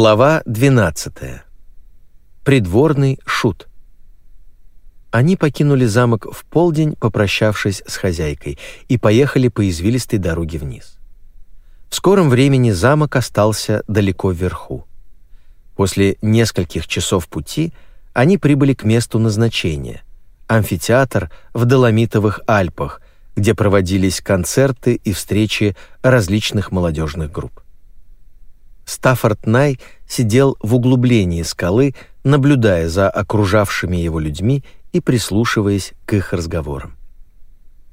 Глава 12. Придворный шут. Они покинули замок в полдень, попрощавшись с хозяйкой, и поехали по извилистой дороге вниз. В скором времени замок остался далеко вверху. После нескольких часов пути они прибыли к месту назначения — амфитеатр в Доломитовых Альпах, где проводились концерты и встречи различных молодежных групп. Стаффорд Най сидел в углублении скалы, наблюдая за окружавшими его людьми и прислушиваясь к их разговорам.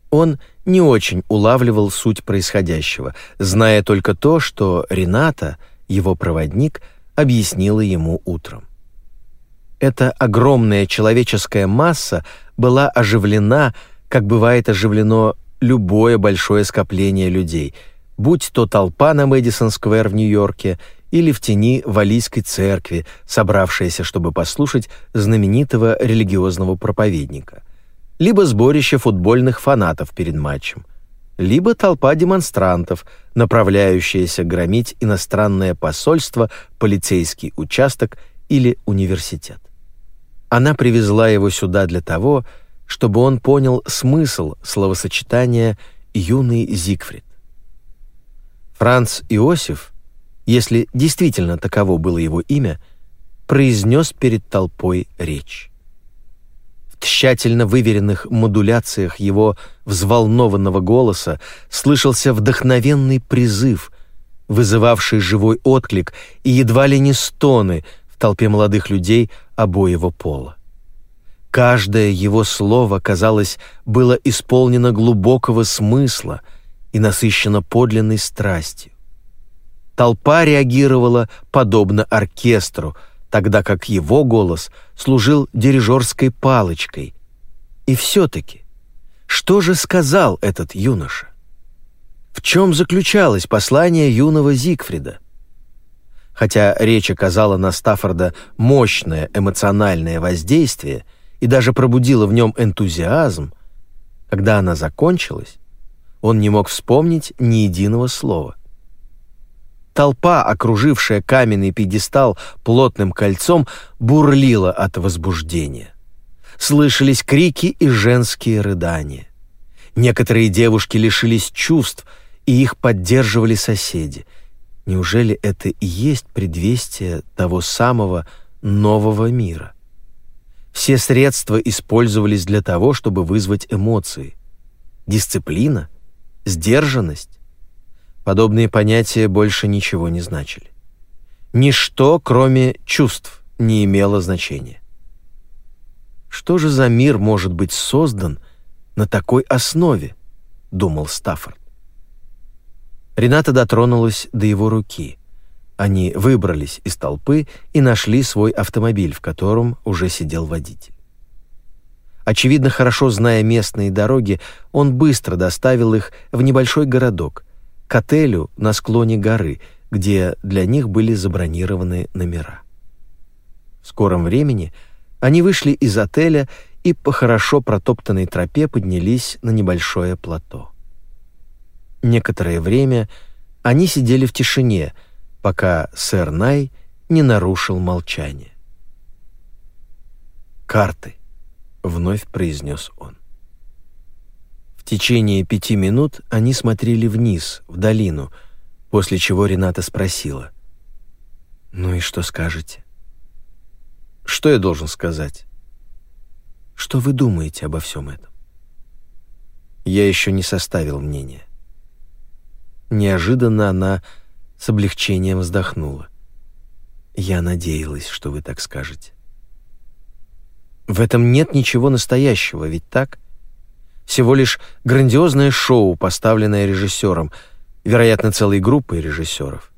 Он не очень улавливал суть происходящего, зная только то, что Рената, его проводник, объяснила ему утром. Эта огромная человеческая масса была оживлена, как бывает оживлено любое большое скопление людей — будь то толпа на Мэдисон-сквер в Нью-Йорке или в тени Валийской церкви, собравшаяся, чтобы послушать знаменитого религиозного проповедника, либо сборище футбольных фанатов перед матчем, либо толпа демонстрантов, направляющаяся громить иностранное посольство, полицейский участок или университет. Она привезла его сюда для того, чтобы он понял смысл словосочетания «юный Зигфрид». Франц Иосиф, если действительно таково было его имя, произнес перед толпой речь. В тщательно выверенных модуляциях его взволнованного голоса слышался вдохновенный призыв, вызывавший живой отклик и едва ли не стоны в толпе молодых людей обоего пола. Каждое его слово, казалось, было исполнено глубокого смысла — и насыщена подлинной страстью. Толпа реагировала подобно оркестру, тогда как его голос служил дирижерской палочкой. И все-таки, что же сказал этот юноша? В чем заключалось послание юного Зигфрида? Хотя речь оказала на Стаффорда мощное эмоциональное воздействие и даже пробудила в нем энтузиазм, когда она закончилась, он не мог вспомнить ни единого слова. Толпа, окружившая каменный пьедестал плотным кольцом, бурлила от возбуждения. Слышались крики и женские рыдания. Некоторые девушки лишились чувств, и их поддерживали соседи. Неужели это и есть предвестие того самого нового мира? Все средства использовались для того, чтобы вызвать эмоции. Дисциплина — сдержанность. Подобные понятия больше ничего не значили. Ничто, кроме чувств, не имело значения. Что же за мир может быть создан на такой основе, думал Стаффорд. Рената дотронулась до его руки. Они выбрались из толпы и нашли свой автомобиль, в котором уже сидел водитель. Очевидно, хорошо зная местные дороги, он быстро доставил их в небольшой городок, к отелю на склоне горы, где для них были забронированы номера. В скором времени они вышли из отеля и по хорошо протоптанной тропе поднялись на небольшое плато. Некоторое время они сидели в тишине, пока сэр Най не нарушил молчание. «Карты», вновь произнес он. В течение пяти минут они смотрели вниз, в долину, после чего Рената спросила. «Ну и что скажете?» «Что я должен сказать?» «Что вы думаете обо всем этом?» Я еще не составил мнения. Неожиданно она с облегчением вздохнула. «Я надеялась, что вы так скажете». В этом нет ничего настоящего, ведь так? Всего лишь грандиозное шоу, поставленное режиссером, вероятно, целой группой режиссеров.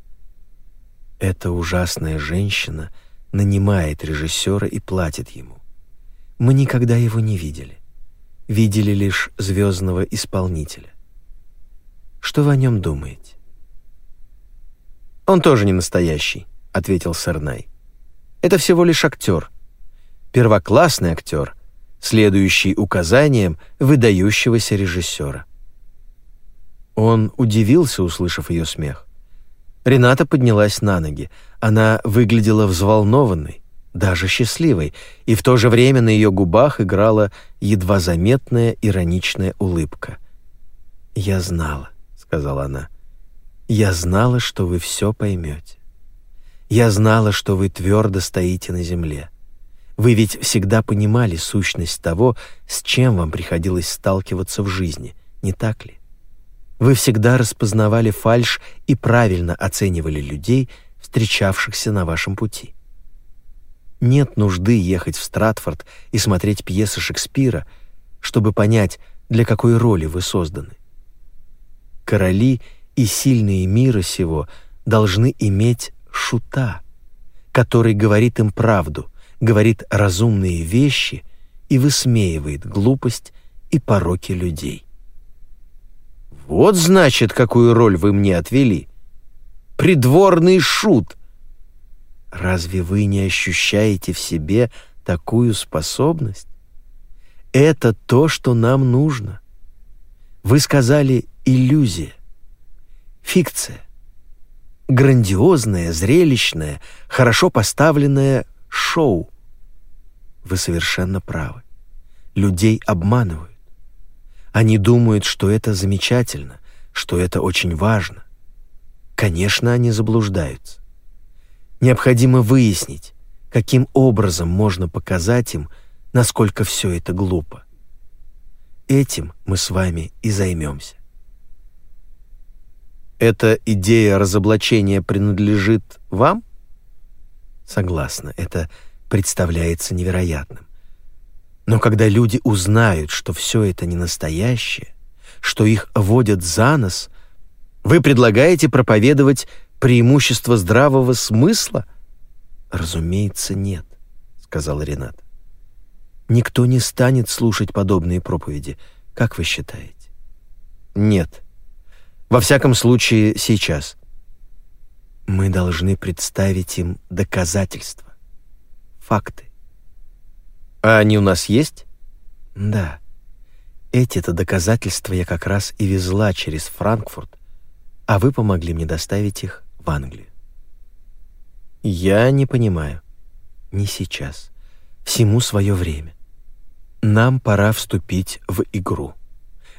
Эта ужасная женщина нанимает режиссера и платит ему. Мы никогда его не видели. Видели лишь звездного исполнителя. Что вы о нем думаете? «Он тоже не настоящий», — ответил Сарнай. «Это всего лишь актер» первоклассный актер, следующий указаниям выдающегося режиссера. Он удивился, услышав ее смех. Рената поднялась на ноги. Она выглядела взволнованной, даже счастливой, и в то же время на ее губах играла едва заметная ироничная улыбка. «Я знала», — сказала она. «Я знала, что вы все поймете. Я знала, что вы твердо стоите на земле. Вы ведь всегда понимали сущность того, с чем вам приходилось сталкиваться в жизни, не так ли? Вы всегда распознавали фальшь и правильно оценивали людей, встречавшихся на вашем пути. Нет нужды ехать в Стратфорд и смотреть пьесы Шекспира, чтобы понять, для какой роли вы созданы. Короли и сильные мира сего должны иметь шута, который говорит им правду, говорит разумные вещи и высмеивает глупость и пороки людей. Вот значит, какую роль вы мне отвели. Придворный шут. Разве вы не ощущаете в себе такую способность? Это то, что нам нужно. Вы сказали иллюзия, фикция, грандиозное, зрелищное, хорошо поставленное шоу. Вы совершенно правы. Людей обманывают. Они думают, что это замечательно, что это очень важно. Конечно, они заблуждаются. Необходимо выяснить, каким образом можно показать им, насколько все это глупо. Этим мы с вами и займемся. Эта идея разоблачения принадлежит вам? Согласна, это представляется невероятным. Но когда люди узнают, что все это не настоящее, что их водят за нос, вы предлагаете проповедовать преимущество здравого смысла? Разумеется, нет, сказал Ренат. Никто не станет слушать подобные проповеди, как вы считаете? Нет. Во всяком случае, сейчас. Мы должны представить им доказательства, факты. А они у нас есть? Да. Эти-то доказательства я как раз и везла через Франкфурт, а вы помогли мне доставить их в Англию. Я не понимаю. Не сейчас. Всему свое время. Нам пора вступить в игру.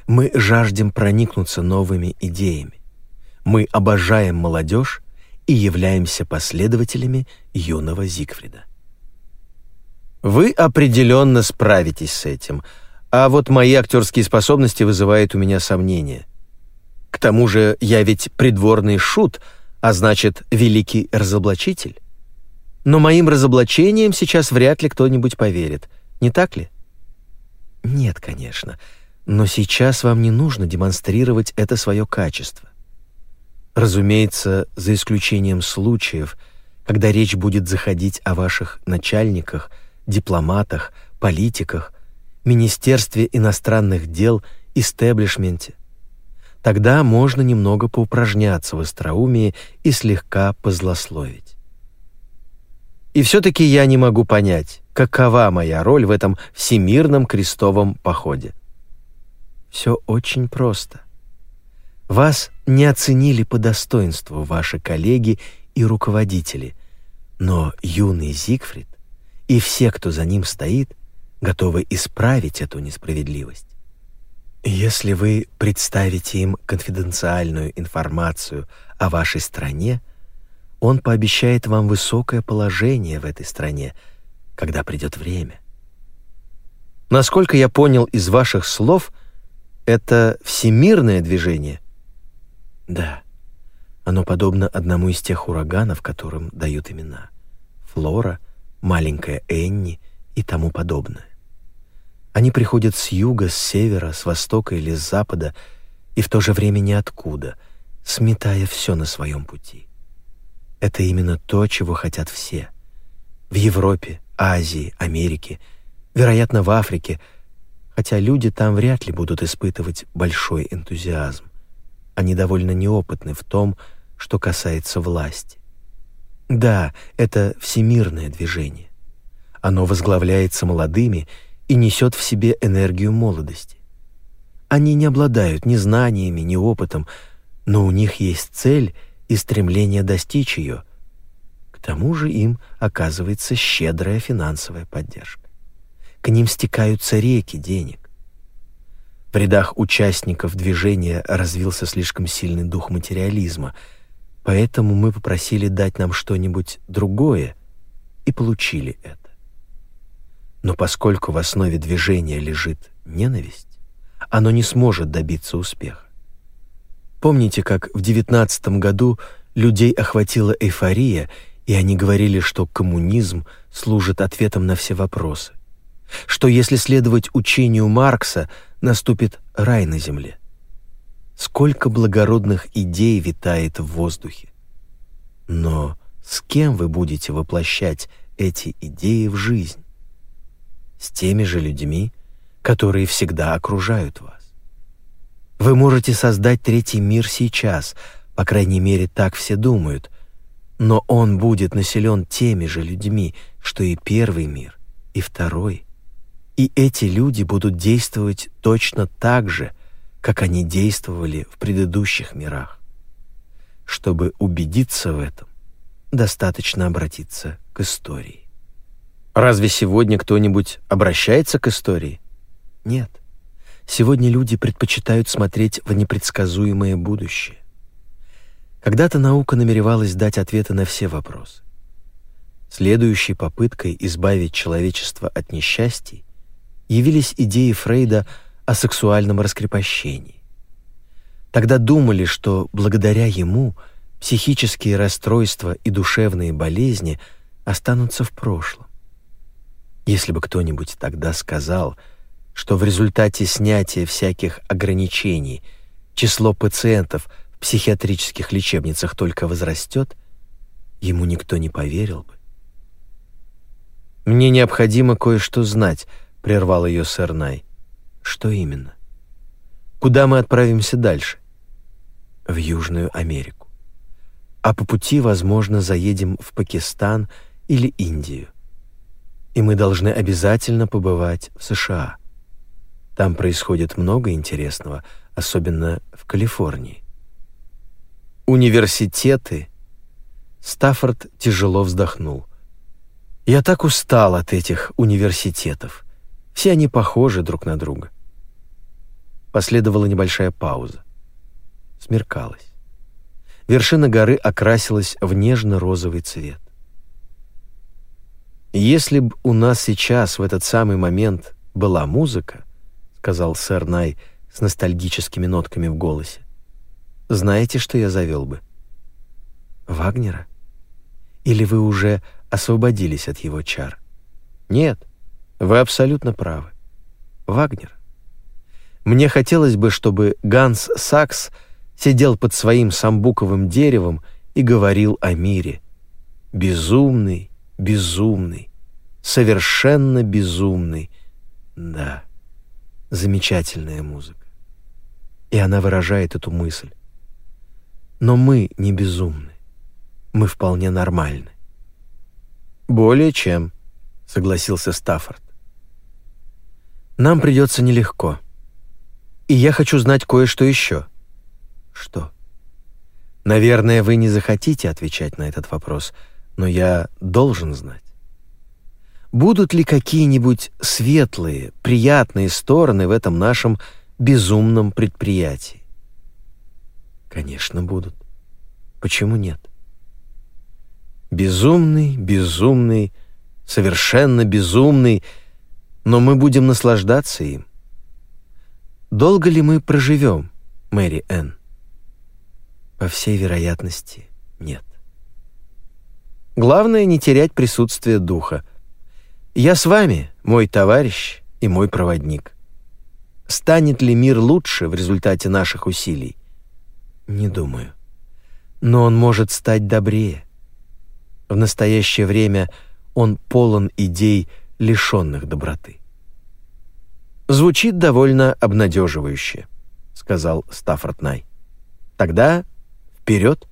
Мы жаждем проникнуться новыми идеями. Мы обожаем молодежь и являемся последователями юного Зигфрида. Вы определенно справитесь с этим, а вот мои актерские способности вызывают у меня сомнения. К тому же я ведь придворный шут, а значит, великий разоблачитель. Но моим разоблачением сейчас вряд ли кто-нибудь поверит, не так ли? Нет, конечно, но сейчас вам не нужно демонстрировать это свое качество. Разумеется, за исключением случаев, когда речь будет заходить о ваших начальниках – дипломатах, политиках, Министерстве иностранных дел, истеблишменте. Тогда можно немного поупражняться в остроумии и слегка позлословить. И все-таки я не могу понять, какова моя роль в этом всемирном крестовом походе. Все очень просто. Вас не оценили по достоинству ваши коллеги и руководители, но юный Зигфрид и все, кто за ним стоит, готовы исправить эту несправедливость. Если вы представите им конфиденциальную информацию о вашей стране, он пообещает вам высокое положение в этой стране, когда придет время. Насколько я понял из ваших слов, это всемирное движение. Да. Оно подобно одному из тех ураганов, которым дают имена. Флора — маленькая Энни и тому подобное. Они приходят с юга, с севера, с востока или с запада, и в то же время ниоткуда, сметая все на своем пути. Это именно то, чего хотят все. В Европе, Азии, Америке, вероятно, в Африке, хотя люди там вряд ли будут испытывать большой энтузиазм. Они довольно неопытны в том, что касается власти. Да, это всемирное движение. Оно возглавляется молодыми и несет в себе энергию молодости. Они не обладают ни знаниями, ни опытом, но у них есть цель и стремление достичь ее. К тому же им оказывается щедрая финансовая поддержка. К ним стекаются реки денег. В рядах участников движения развился слишком сильный дух материализма, поэтому мы попросили дать нам что-нибудь другое и получили это. Но поскольку в основе движения лежит ненависть, оно не сможет добиться успеха. Помните, как в девятнадцатом году людей охватила эйфория, и они говорили, что коммунизм служит ответом на все вопросы, что если следовать учению Маркса, наступит рай на земле. Сколько благородных идей витает в воздухе. Но с кем вы будете воплощать эти идеи в жизнь? С теми же людьми, которые всегда окружают вас. Вы можете создать третий мир сейчас, по крайней мере, так все думают, но он будет населен теми же людьми, что и первый мир, и второй. И эти люди будут действовать точно так же, как они действовали в предыдущих мирах. Чтобы убедиться в этом, достаточно обратиться к истории. Разве сегодня кто-нибудь обращается к истории? Нет. Сегодня люди предпочитают смотреть в непредсказуемое будущее. Когда-то наука намеревалась дать ответы на все вопросы. Следующей попыткой избавить человечество от несчастий явились идеи Фрейда о сексуальном раскрепощении. Тогда думали, что благодаря ему психические расстройства и душевные болезни останутся в прошлом. Если бы кто-нибудь тогда сказал, что в результате снятия всяких ограничений число пациентов в психиатрических лечебницах только возрастет, ему никто не поверил бы. «Мне необходимо кое-что знать», — прервал ее сэр Най. «Что именно? Куда мы отправимся дальше?» «В Южную Америку. А по пути, возможно, заедем в Пакистан или Индию и мы должны обязательно побывать в США. Там происходит много интересного, особенно в Калифорнии. Университеты. Стаффорд тяжело вздохнул. Я так устал от этих университетов. Все они похожи друг на друга. Последовала небольшая пауза. Смеркалось. Вершина горы окрасилась в нежно-розовый цвет. «Если б у нас сейчас, в этот самый момент, была музыка», сказал сэр Най с ностальгическими нотками в голосе, «знаете, что я завел бы?» «Вагнера? Или вы уже освободились от его чар?» «Нет, вы абсолютно правы. Вагнер. Мне хотелось бы, чтобы Ганс Сакс сидел под своим самбуковым деревом и говорил о мире. Безумный, безумный, совершенно безумный. Да, замечательная музыка. И она выражает эту мысль. Но мы не безумны. Мы вполне нормальны. Более чем, согласился Стаффорд. Нам придется нелегко. И я хочу знать кое-что еще. Что? Наверное, вы не захотите отвечать на этот вопрос, но я должен знать. Будут ли какие-нибудь светлые, приятные стороны в этом нашем безумном предприятии? Конечно, будут. Почему нет? Безумный, безумный, совершенно безумный, но мы будем наслаждаться им. Долго ли мы проживем, Мэри Энн? По всей вероятности, нет. Главное не терять присутствие духа. Я с вами, мой товарищ и мой проводник. Станет ли мир лучше в результате наших усилий? Не думаю. Но он может стать добрее. В настоящее время он полон идей, лишенных доброты. Звучит довольно обнадеживающе, сказал Стаффорд Най. Тогда вперед!